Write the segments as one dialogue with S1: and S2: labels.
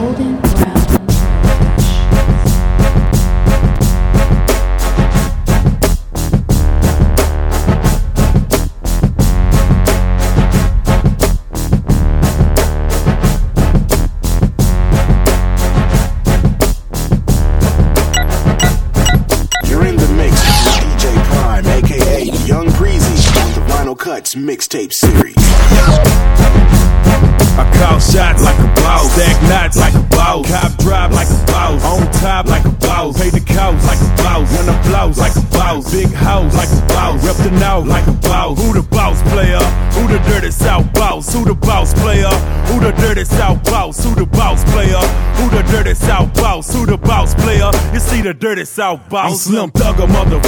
S1: golden
S2: You the dirty south boss? I'm Slim Thugger, mother.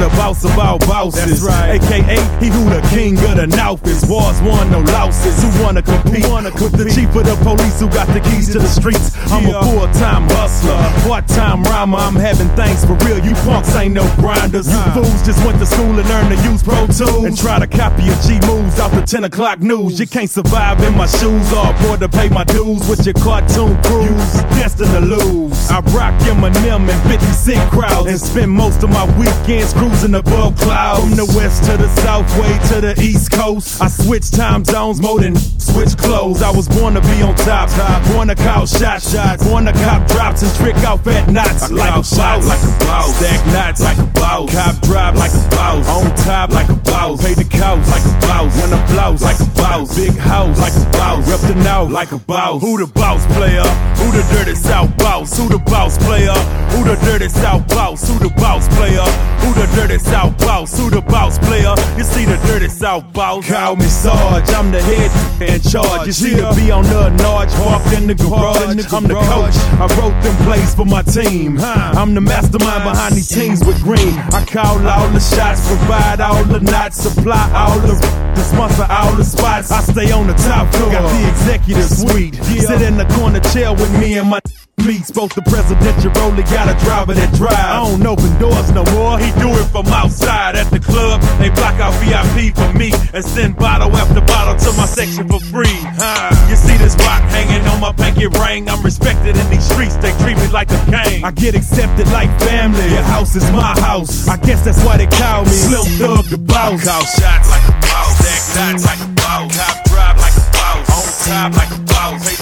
S2: The boss of all bosses,
S3: right.
S2: AKA he who the king of the North is. Wars won, no losses. Who wanna compete? with the chief of the police who got the keys to the streets. I'm
S3: Yeah.
S2: a full-time hustler, part-time rhymer. I'm having things for real. You punks ain't no grinders. You fools just went to school and learned to use Pro Tools and try to copy a G moves off the 10 o'clock news. You can't survive in my shoes or afford to pay my dues with your cartoon crews. Destined to lose. I rock Eminem and 50 cent crowds and spend most of my weekends cruising above clouds. From the west to the south, way to the east coast. I switch time zones more than switch clothes. I was born to be on top, top. born to call shots, shots, born to cop drops and trick out fat knots like a boss, like a boss, stack knots like a boss, cop drive like a boss, on top like a boss, pay the cows like a boss, when the blows like a boss, big house like a boss, rep the now like a boss. Who the boss player? Who the dirty south boss? Who the boss player? Who the dirty south boss? Who the boss player? Who the dirty south boss? Who the boss player? You see the dirty south boss? Call me Sarge, I'm the head in charge. You see the be on the Narge, parked in the garage. I'm the coach. I wrote them plays for my team. I'm the mastermind behind these teams with green. I call all the shots, provide all the knots, supply all the the sponsor all the spots. I stay on the top floor. Got the executive suite. Sit in the corner chair with me and my meets. Both the presidential roller got a driver that drive. I don't open doors no more. He do it from outside at the club. They block out VIP for me and send bottle after bottle to my section for free. Huh. You see this rock hanging on my pinky ring. I'm respected in these streets. They treat me like a king. I get accepted like family. Your house is my house. I guess that's why they call me Slim Thug the Boss. Call shots like a boss. Stack knots like a boss. Cop drive like a boss. On top like a boss.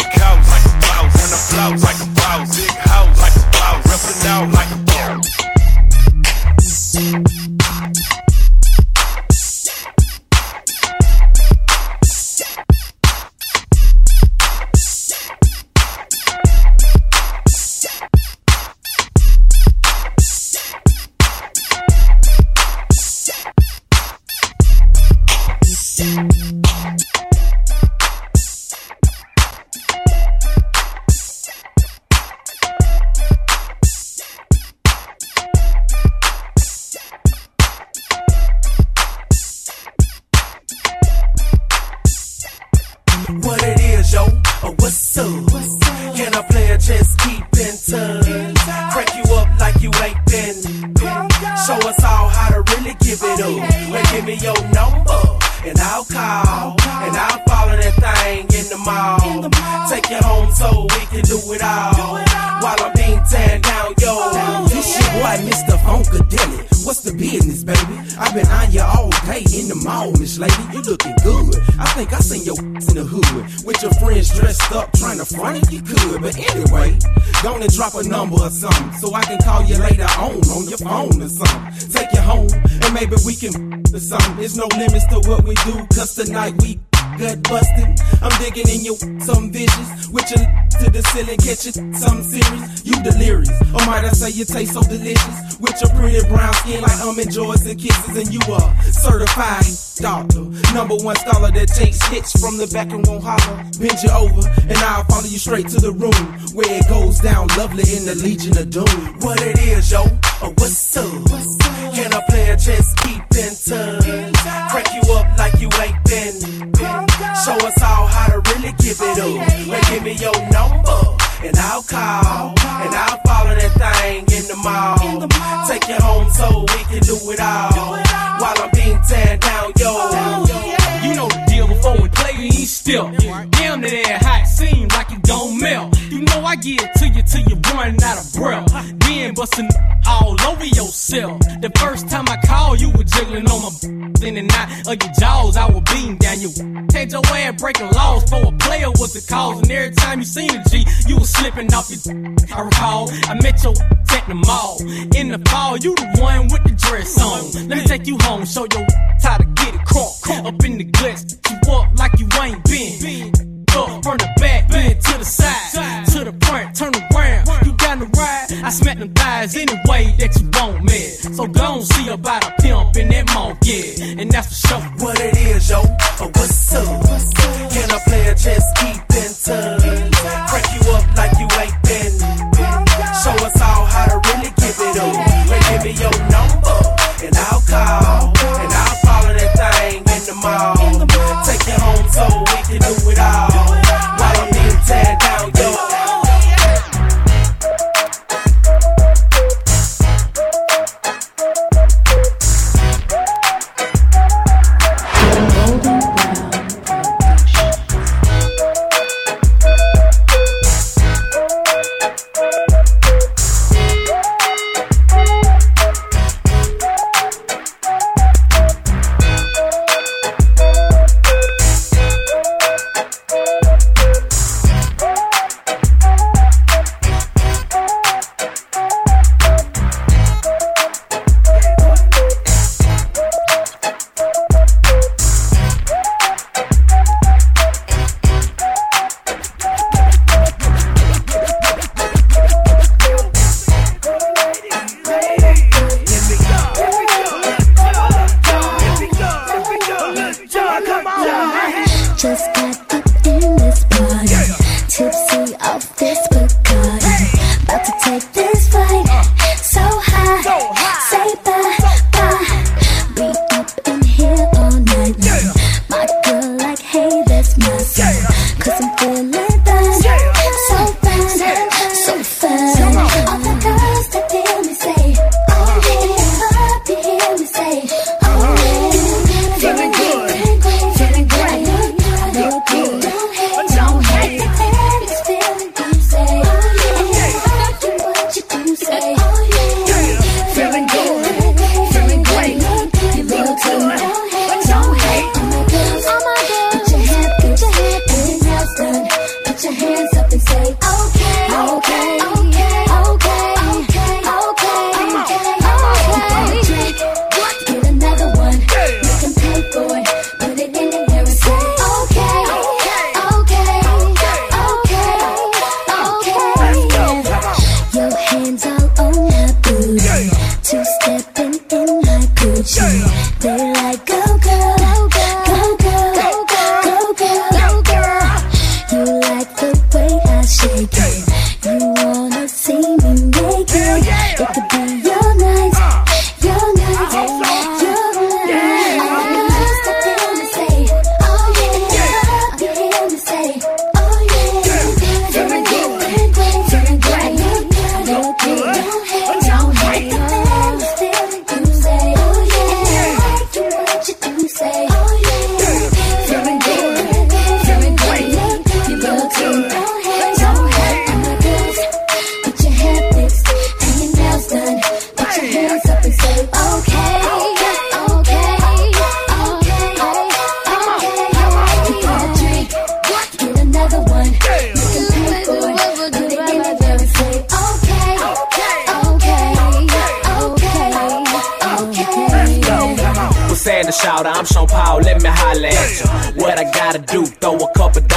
S4: And I'll call. And I'll that thing in the mall. Take you home so we can do it all. While I'm being tan down, yo. Oh, this your boy, Mr. Funkadelic. What's the business, baby? I've been on you all day in the mall, Miss Lady. You looking good. I think I seen your in the hood with your friends dressed up trying to front if you could. But anyway, gonna drop a number or something so I can call you later on on your phone or something. Take you home and maybe we can or something. There's no limits to what we do, cause tonight we gut busting. I'm digging in your some vicious with your to the ceiling, catching some serious. You delirious, or might I say you taste so delicious with your pretty brown skin like um almond joys and kisses, and you are certified doctor, number one scholar that takes hits from the back and won't holler. Bend you over, and I'll follow you straight to the room where it goes down lovely in the Legion of Doom. What it is, yo,
S5: slipping off your. I recall, I met your at the mall. In the fall, you the one with the dress on. Let me take you home, show your how to get it caught. Up in the glass, you walk like you ain't been. Up from the back, bend to the side, to the front, turn around. You got the ride, I smack them thighs any way that you want, man. So don't see about a
S6: hear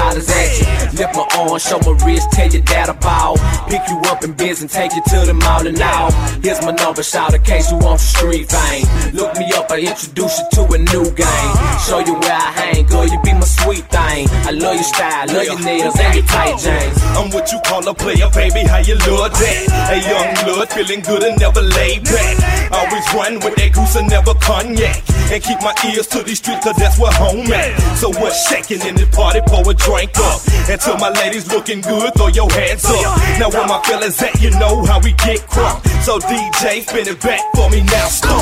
S5: dollars at you. Lift my arm, show my wrist, tell your dad about. Pick you up in biz and take you to the mall and all. Here's my number, shout in case you want some street fame. Look me up, I introduce you to a new game. Show you where I hang, girl, you be my sweet thing. I love your style, love your nails and your tight jeans.
S4: I'm what you call a player, baby. How you love that? A young blood, feeling good and never laid back. Always run with that goose and never cognac. And keep my ears to these streets, cause that's where home at. So what's shaking in this party? Pour up. And till my ladies looking good, throw your hands up. Now where my fellas at, you know how we get crunk. So DJ, spin it back for me now, stomp.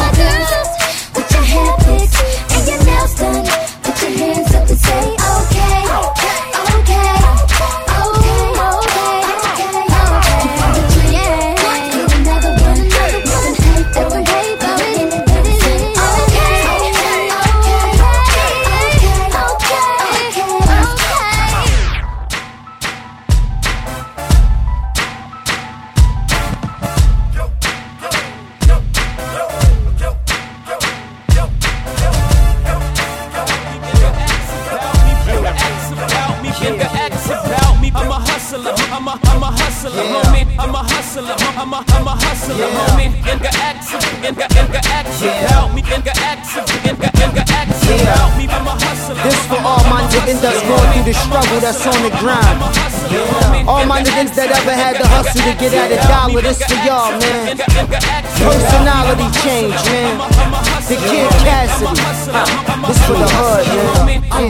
S6: put your hair fixed and your nails done. Put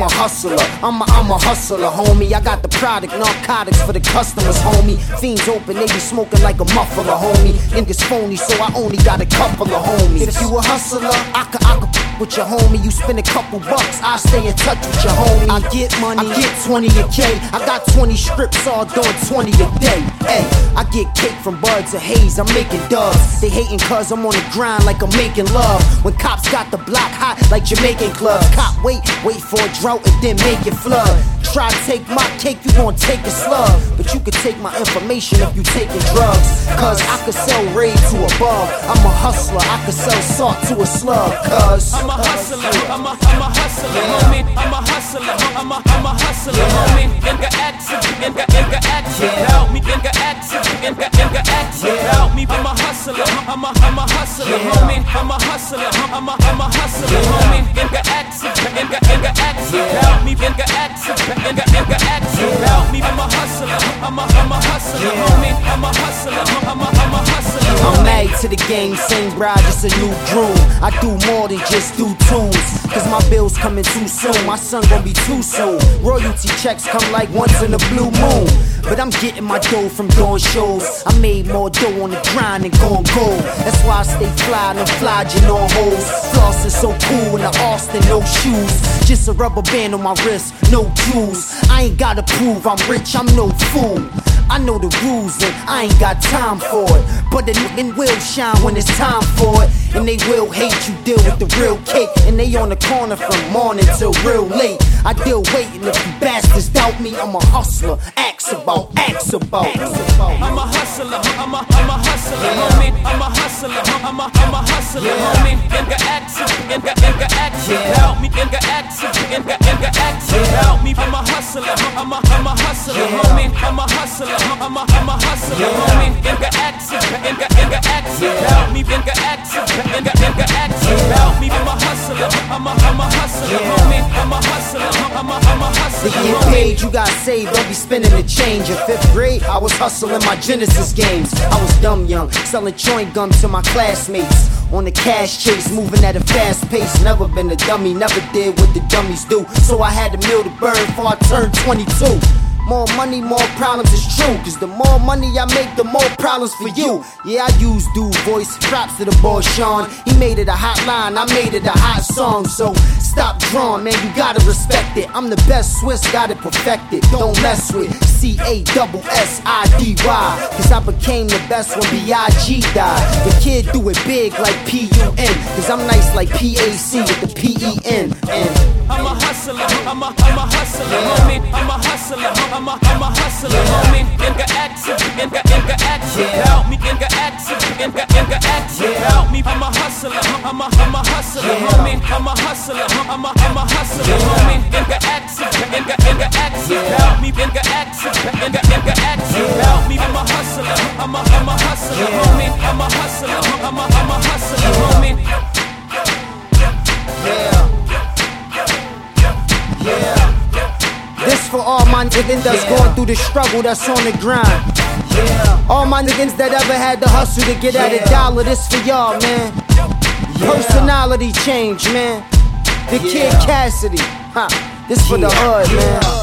S3: hustler, I'ma I'm a hustler, homie. I got the product, narcotics for the customers, homie. Fiends open, they be smoking like a muffler, homie. Niggas phony, so I only got a couple of homies. If you a hustler, I could, I could with your homie. You spend a couple bucks, I stay in touch with your homie. I get money, I get 20 a K. I got 20 strips, all doing 20 a day. Hey, I get cake from buds of haze, I'm making dubs. They hating cuz I'm on the grind like I'm making love. When cops got the block hot like Jamaican clubs. Cop wait, wait for a drought and then make it flood. Try to take my cake, you gon' take a slug. But you could take my information if you taking drugs. Cause I could sell raid to a bug. I'm a hustler, I could sell salt to a slug. Cause
S1: I'm a hustler, I'm a, I'm a hustler, homie. I'm a hustler, I'm a, I'm a hustler, homie. Inga action, inga, inga action, help me. Inga action, inga, inga action, help me. I'm a hustler, I'm a, I'm a hustler, homie. I'm a hustler, I'm a, I'm a hustler, homie. Inga action, inga, inga action, help me. Inga action, inga, inga action, help me. I'm a hustler, hustler, homie. I'm a hustler, I'm a, I'm a hustler.
S3: I'm married to the game, same bride, just a new groom. I do more than just do tunes. Cause my bills coming too soon. My son gon' be too soon. Royalty checks come like once in a blue moon. But I'm getting my dough from doing shows. I made more dough on the grind than gon' go. That's why I stay fly, no flogging on hoes. Floss is so cool in the Austin, no shoes. Just a rubber band on my wrist, no jewels. I ain't gotta prove I'm rich, I'm no fool. I know the rules and I ain't got time for it. But the nigga will shine when it's time for it. And they will hate you, deal with the real cake. And they on the corner from morning till real late. I deal waiting if you bastards doubt me. I'm a hustler, ask about, ask about.
S1: I'm a hustler, I'm a, I'm a hustler, homie. I'm a hustler, I'm a, I'm a hustler, homie. Inga action, inga, inga action, help me. Inga action, hustler, I'm a, I'm a hustler, homie. I'm a hustler. I'm a, I'm a hustler, homie. Inga action, inga, inga action. Help me, inga action, inga, inga action. Help me, I'm a hustler, I'm a, I'm a hustler, homie. I'm a hustler, I'm a, I'm a hustler,
S3: To get paid, you got saved, don't be spending the change. In fifth grade, I was hustling my Genesis games. I was dumb young, selling chewing gum to my classmates. On the cash chase, moving at a fast pace. Never been a dummy, never did what the dummies do. So I had to mill the bird before I turned 22. More money, more problems it's true. Cause the more money I make, the more problems for you. Yeah, I use dude voice. Props to the boy Sean. He made it a hot line, I made it a hot song. So stop drawing, man, you gotta respect it. I'm the best Swiss, got it perfected. Don't mess with C A double S I D Y. Cause I became the best when B.I.G. died. The kid do it big like P U N. Cause I'm nice like P A C with the P E N. And
S1: I'm a hustler, I'm a, I'm a hustler, homie. I'm a hustler, I'm a, I'm a hustler, homie. Inga action, inga, inga action. Help me, inga action, inga, inga action. Help me, I'm a hustler, I'm a, I'm a hustler, homie. I'm a hustler, I'm a, I'm a hustler, homie. Inga action, inga, inga action. Help me, inga action, inga, inga action. Help me, I'm a hustler, I'm a, I'm a hustler, homie. I'm a hustler, I'm a, I'm a hustler, homie.
S3: yeah. Yeah. This for all my niggas that's going through the struggle that's on the grind. Yeah. All my niggas that ever had to hustle to get at a dollar. This for y'all, man. Personality change, man. The Kid Cassidy. Huh. This for the hood, man.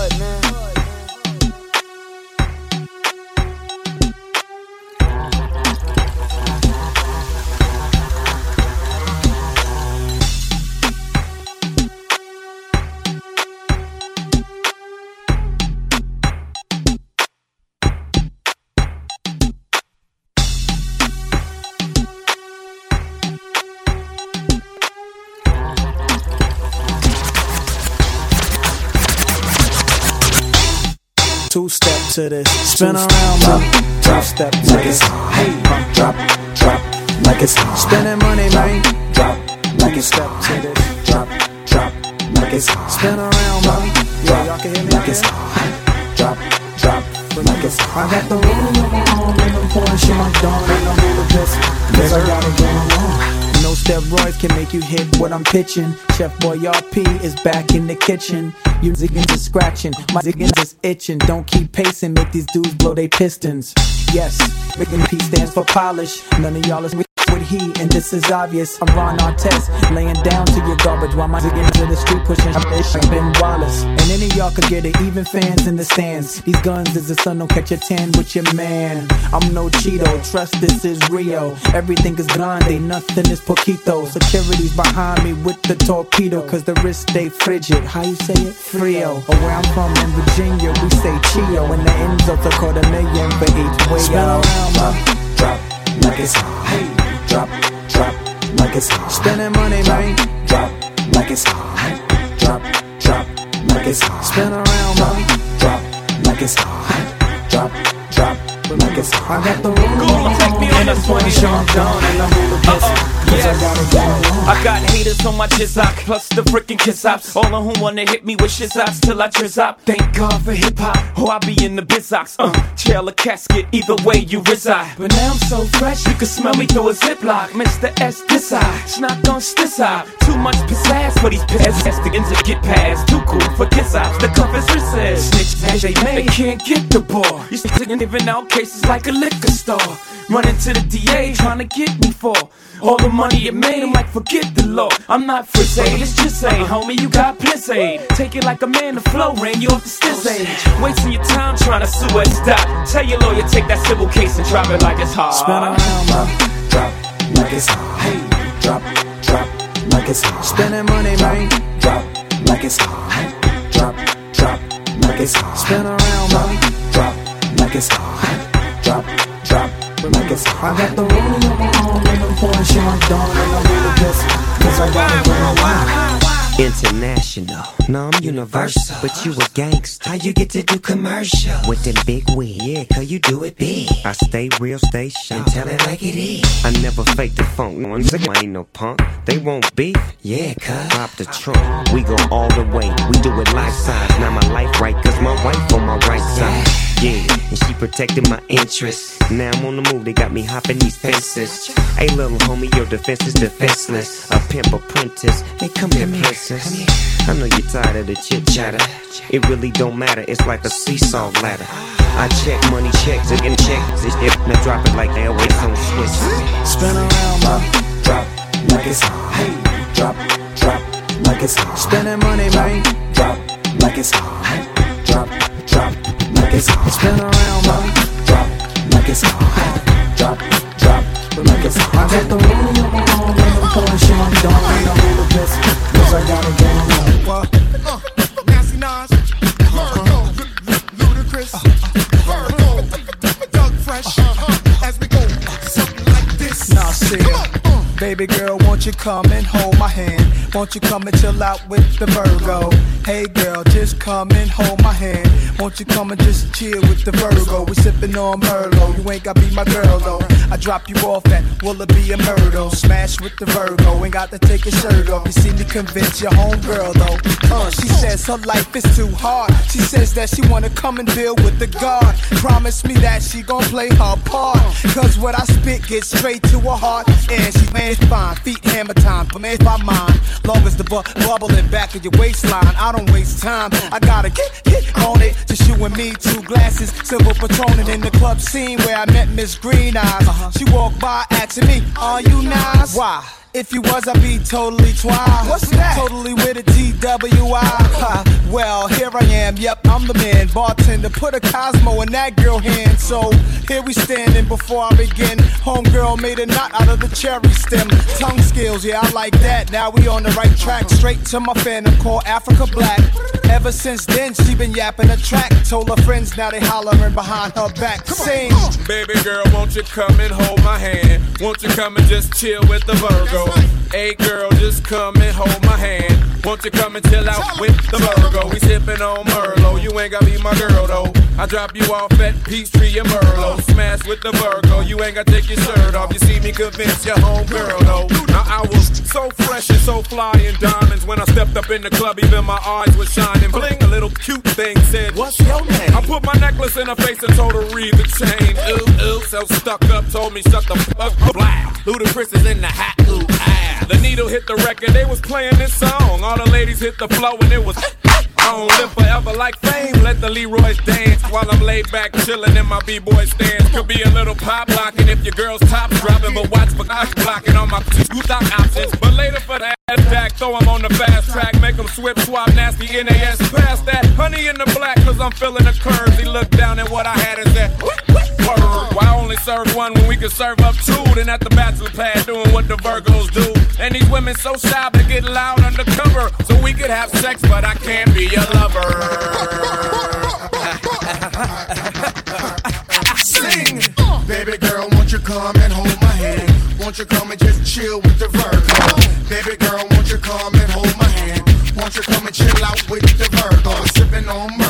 S7: To this, spin around, drop, drop step
S8: like this. Hey, drop, drop, like it's.
S7: Spending money, man.
S8: Drop, like
S7: it's step to this,
S8: drop, drop, like it's.
S7: Spin around, man. Yeah, y'all can hear me.
S8: Like it's hot. Drop, drop, like it's.
S7: I got the rolling on my arm and I'm pouring shit my dawn and I'm really pissed. Cause I got it going on. No steroids can make you hit what I'm pitching. Chef Boy RP is back in the kitchen. You ziggins is scratching, my ziggins is itching. Don't keep pacing, make these dudes blow they pistons. Yes, and P stands for polish. None of y'all is he, and this is obvious. I'm Ron Artest, laying down to your garbage while my ziggins in the street pushing I'm Ben Wallace. And any of y'all could get it, even fans in the stands. These guns is the sun, don't catch a tan with your man. I'm no Cheeto, trust this is Rio. Everything is grande, nothing is poquito. Security's behind me with the torpedo, cause the wrist stay frigid. How you say it? Frio. Or where I'm from in Virginia, we say Chio. And the ends of the quarter million for each way. Spin around,
S8: my drop like it's hot. Hey drop, drop, like it's hot.
S7: Spending money, man.
S8: Drop, like it's hot. Drop, drop, like it's hot.
S7: Spin around, man.
S8: Drop, like it's hot. Drop, drop, like it's hot.
S7: I got the room,
S9: take me on
S7: the
S9: point,
S7: Sean Down, and I'm really pissed.
S9: I got haters on my jizzok, plus the freaking kiss ops. All of whom wanna hit me with shizots till I trizz up. Thank God for hip hop, or I be in the bizox. Uh, trail a casket, either way you reside. But now I'm so fresh, you can smell me through a ziplock. Mr. S, this eye, snot on this eye. Too much pizzazz for these pizzazz. To get past, too cool for kiss ops. The cuff is recessed. Snitch as they made, they can't get the ball. You still giving out cases like a liquor store. Running to the DA, trying to get me for all the money it made. I'm like, forget the law. I'm not frizzy, let's just say, homie, you got piss aid. Take it like a man, the flow ran you off the stiz age. Wasting your time trying to sue us, stop. Tell your lawyer, take that civil case and drop it like it's hard.
S7: Spin around,
S8: drop, drop, like it's hot. Hey, drop, drop, like it's hot.
S7: Spending money, man.
S8: Drop, like it's hot. Hey, Drop, drop, like it's hot.
S7: Spin around, man.
S8: Drop, like it's hot. Drop, drop, like it's hot.
S7: I got the rolling on my arm and I'm pouring Dawn and I'm really pissed. Cause I got it going on.
S10: International, no, I'm universal. But you a gangster. How you get to do commercial? With them big wig, yeah, cause you do it big. I stay real, stay sharp. And tell it like it is. I never fake the funk. Ones I ain't no punk. They won't beef, yeah, cuz. Pop the trunk. We go all the way. We do it life size. Now my life right, cause my wife on my right side. Yeah, and she protected my interests. Now I'm on the move, they got me hopping these fences. Hey, little homie, your defense is defenseless. A pimp apprentice. Hey, come here, princess. I know you're tired of the chit chatter. It really don't matter, it's like a seesaw ladder. I check money checks again checks. It, it, now drop it like airways on switch.
S7: Spin around,
S8: man. Drop like it's hot. Hey, drop, drop like it's hot.
S7: Spending money, man.
S8: Drop like it's hot. Drop, drop
S7: come and hold my hand? Won't you come and chill out with the Virgo? Hey girl, just come and hold my hand. Won't you come and just chill with the Virgo? We sippin' on Merlot. You ain't gotta be my girl though. I drop you off at Willoughby and Myrtle. Smash with the Virgo. Ain't got to take your shirt off. You see me convince your homegirl though. Uh, she says her life is too hard. She says that she wanna come and deal with the God. Promise me that she gon' play her part. Cause what I spit gets straight to her heart. And she man fine. Feet hammer time. For me, my mine. Long as the bu- bubbling back of your waistline. I don't waste time. I gotta get, get on it. Just you and me, two glasses. Silver patroning in the club scene where I met Miss Green Eyes. Uh-huh. She walked by asking me, Are you nice? Why? If you was, I'd be totally twice. What's that? Totally with a TWI. well, here I am. Yep, I'm the man. Bartender, put a Cosmo in that girl hand. So here we standing before I begin. Homegirl made a knot out of the cherry stem. Tongue skills, yeah, I like that. Now we on the right track. Straight to my phantom called Africa Black. Ever since then, she been yapping a track. Told her friends, now they hollering behind her back. Sing.
S11: Baby girl, won't you come and hold my hand? Won't you come and just chill with the Virgo? Hey girl, just come and hold my hand. Won't you come and chill out with the Virgo? We sippin' on Merlot. You ain't gotta be my girl though. I drop you off at Peachtree and Merlot. Smash with the Virgo. You ain't gotta take your shirt off. You see me convince your home girl though. Now I was so fresh and so fly in diamonds when I stepped up in the club. Even my eyes were shining. Bling, a little cute thing said, What's your name? I put my necklace in her face and told her read the chain. Ooh, ooh, so stuck up, told me shut the fuck up. Black. Ludacris is in the hat. Ooh, ah. The needle hit the record, they was playing this song. All the ladies hit the flow and it was on. Live forever like fame. Let the Leroy's dance while I'm laid back chilling in my b-boy stance. Could be a little pop locking if your girl's top dropping, but watch for us blocking on my stock options. But later for the ass back, throw 'em on the fast track, make make 'em swip swap nasty NAS past that. Honey in the black, cause I'm feeling the curves. He looked down at what I had and said. Why only serve one when we can serve up two? Then at the bachelor pad doing what the Virgos do. And these women so shy they get loud undercover. So we could have sex, but I can't be your lover.
S12: Sing! Baby girl, won't you come and hold my hand? Won't you come and just chill with the Virgo? Baby girl, won't you come and hold my hand? Won't you come and chill out with the Virgo? Sipping on Merlot,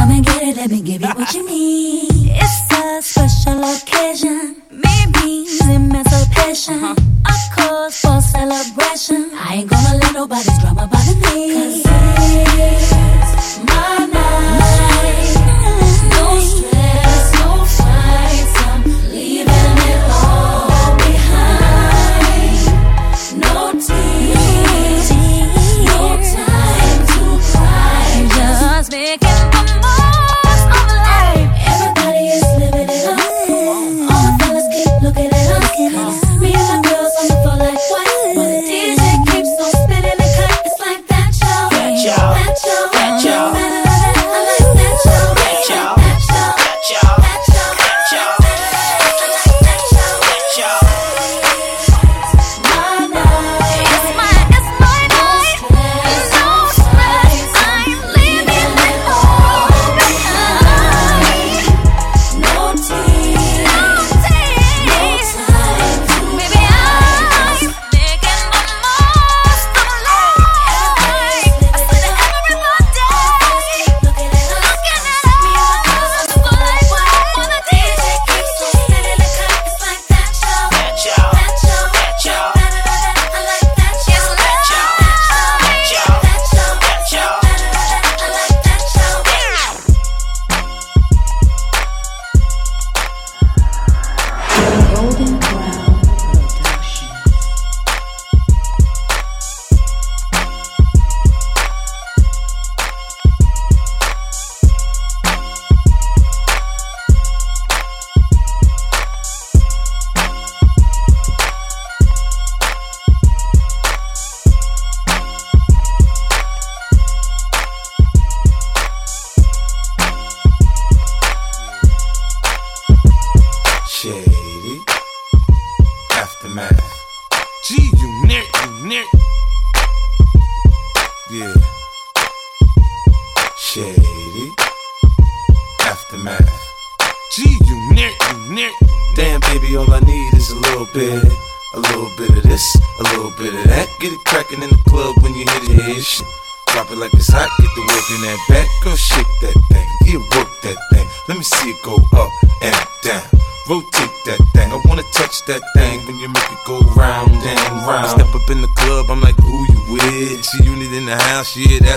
S6: come and get it. Let me give you what you need. It's a special occasion. Means emancipation. A uh-huh. cause for celebration. I ain't gonna let nobody's drama bother me. Cause it's my night.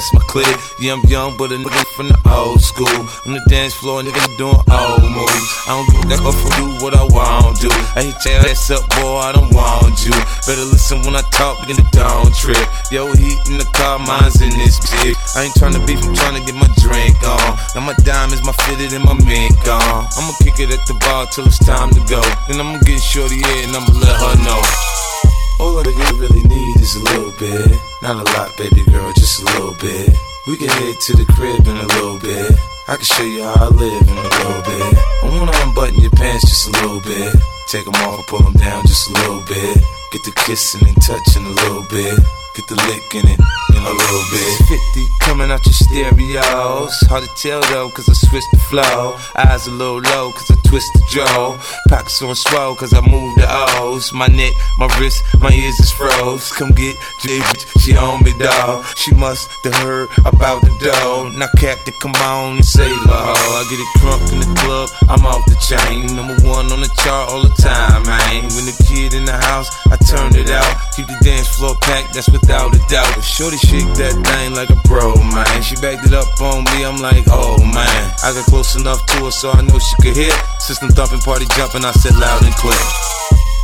S13: That's my clique. Yeah, I'm young, but a nigga from the old school. On the dance floor, nigga doing old moves. I don't give a fuck I do what I want to. I hit your ass up, boy, I don't want you. Better listen when I talk, to down trip. Yo, heat in the car, mine's in this bitch. I ain't tryna beef, I'm tryna get my drink on. Now my diamonds, my fitted, and my mink on. I'ma kick it at the bar till it's time to go. Then I'ma get shorty in and I'ma let her know. All that you really need is a little bit. Not a lot, baby girl, just a little bit. We can head to the crib in a little bit. I can show you how I live in a little bit. I wanna unbutton your pants just a little bit. Take them off, pull them down just a little bit. Get the kissing and touching a little bit. Get the licking in a little bit. 50 coming out your stereos. Hard to tell though, cause I switched the flow. Eyes a little low, cause I twist the jaw. Pockets on swell, cause I move the O's. My neck, my wrist, my ears is froze. Come get J, she on me, dog. She must have heard about the dough. Now, Captain, come on and save her. I get it crunk in the club, I'm off the chain. Number one on the chart all the time, man. When the kid in the house, I turn it out. Keep the dance floor packed, that's without a doubt. Shorty shake that thing like a pro, man. She backed it up on me, I'm like, oh man. I got close enough to her so I know she could hear. System thumping, party jumping, I said loud and clear.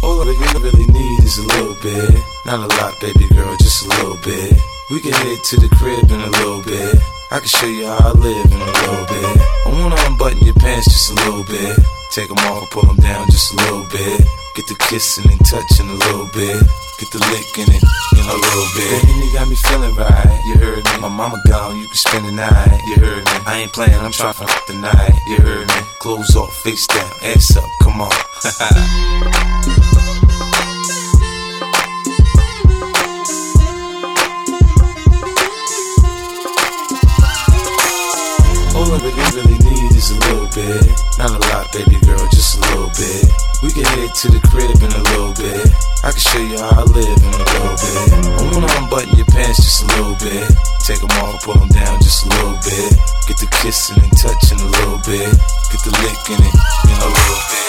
S13: All that you really need is a little bit. Not a lot, baby girl, just a little bit. We can head to the crib in a little bit. I can show you how I live in a little bit. I wanna unbutton your pants just a little bit. Take them off, pull them down just a little bit. Get the kissing and touching a little bit. Get the lick in it in a little bit. Baby, you got me feeling right. You heard me. My mama gone, you can spend the night. You heard me. I ain't playing, I'm trying to fuck the night. You heard me. Clothes off, face down, ass up, come on. All that you really need is a little bit. Not a lot, baby girl, just a little bit. We can head to the crib in a little bit. I can show you how I live in a little bit. I wanna unbutton your pants just a little bit. Take them off, pull them down just a little bit. Get the kissing and touching a little bit. Get the licking in a little bit.